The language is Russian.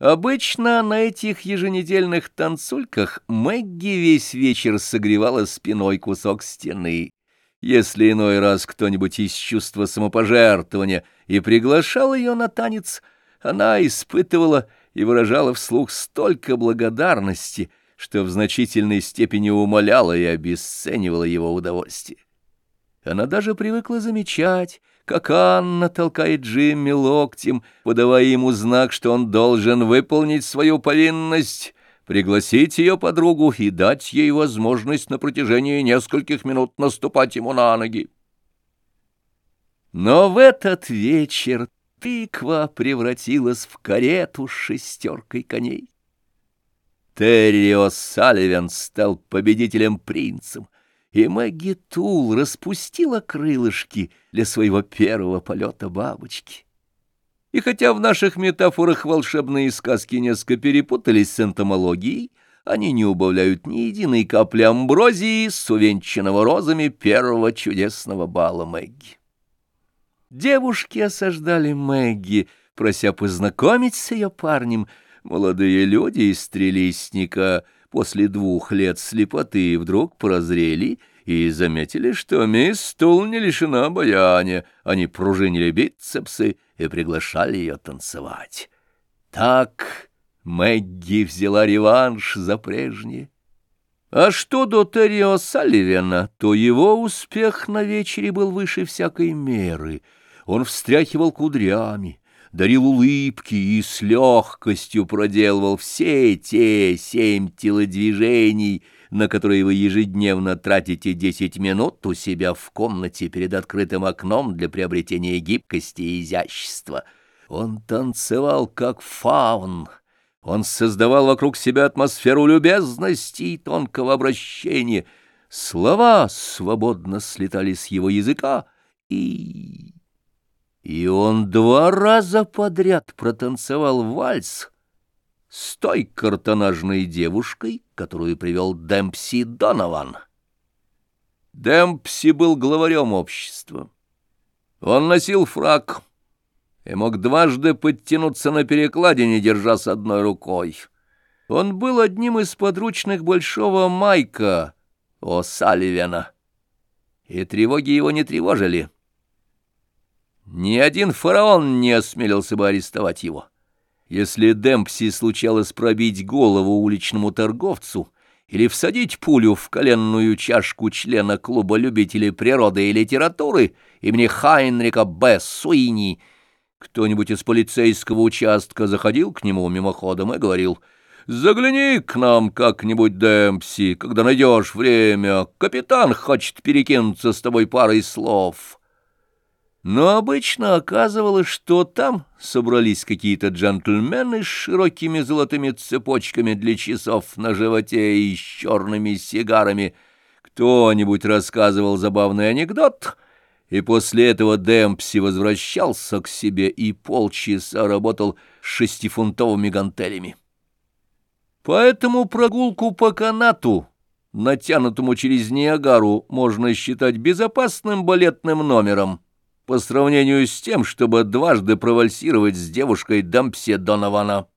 Обычно на этих еженедельных танцульках Мэгги весь вечер согревала спиной кусок стены. Если иной раз кто-нибудь из чувства самопожертвования и приглашал ее на танец, она испытывала и выражала вслух столько благодарности, что в значительной степени умоляла и обесценивала его удовольствие. Она даже привыкла замечать, как Анна толкает Джимми локтем, подавая ему знак, что он должен выполнить свою повинность, пригласить ее подругу и дать ей возможность на протяжении нескольких минут наступать ему на ноги. Но в этот вечер тыква превратилась в карету с шестеркой коней. Террио Салливен стал победителем-принцем — и Мэгги Тул распустила крылышки для своего первого полета бабочки. И хотя в наших метафорах волшебные сказки несколько перепутались с энтомологией, они не убавляют ни единой капли амброзии с увенчанного розами первого чудесного бала Мэгги. Девушки осаждали Мэгги, прося познакомить с ее парнем. Молодые люди из Стрелисника — после двух лет слепоты вдруг прозрели и заметили, что мисс Тул не лишена обаяния. Они пружинили бицепсы и приглашали ее танцевать. Так Мэгги взяла реванш за прежнее. А что до Террио Салливена, то его успех на вечере был выше всякой меры. Он встряхивал кудрями, дарил улыбки и с легкостью проделывал все те семь телодвижений, на которые вы ежедневно тратите десять минут у себя в комнате перед открытым окном для приобретения гибкости и изящества. Он танцевал как фаун. Он создавал вокруг себя атмосферу любезности и тонкого обращения. Слова свободно слетали с его языка, и... И он два раза подряд протанцевал вальс с той картонажной девушкой, которую привел Демпси Донован. Демпси был главарем общества. Он носил фрак и мог дважды подтянуться на перекладине, держа с одной рукой. Он был одним из подручных большого Майка О'Салливена, и тревоги его не тревожили. Ни один фараон не осмелился бы арестовать его. Если Демпси случалось пробить голову уличному торговцу или всадить пулю в коленную чашку члена клуба любителей природы и литературы имени Хайнрика Б. Суини, кто-нибудь из полицейского участка заходил к нему мимоходом и говорил «Загляни к нам как-нибудь, Демпси, когда найдешь время. Капитан хочет перекинуться с тобой парой слов». Но обычно оказывалось, что там собрались какие-то джентльмены с широкими золотыми цепочками для часов на животе и с черными сигарами. Кто-нибудь рассказывал забавный анекдот, и после этого Демпси возвращался к себе и полчаса работал с шестифунтовыми гантелями. Поэтому прогулку по канату, натянутому через Ниагару, можно считать безопасным балетным номером — по сравнению с тем, чтобы дважды провальсировать с девушкой Дампсе Донована.